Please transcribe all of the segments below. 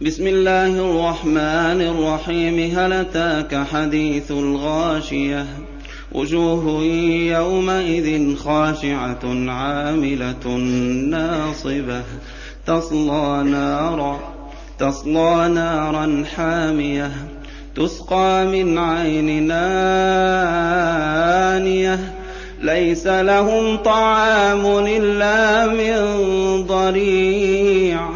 بسم الله الرحمن الرحيم هل اتاك حديث الغاشيه وجوه يومئذ خاشعه عامله ناصبه تصلى نارا تصلى نارا حاميه تسقى من عين نانيه ليس لهم طعام الا من ضريع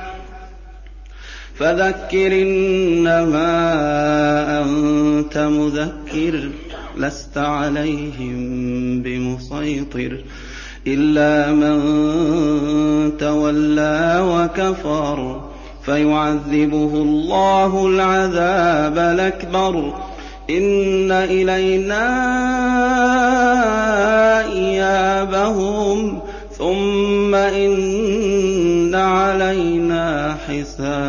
فذكر إنما أنت مذكر لست عليهم بمسيطر إلا من تولى وكفر فيعذبه الله العذاب الأكبر. إن إلينا إيابهم ثم إن علينا حسابهم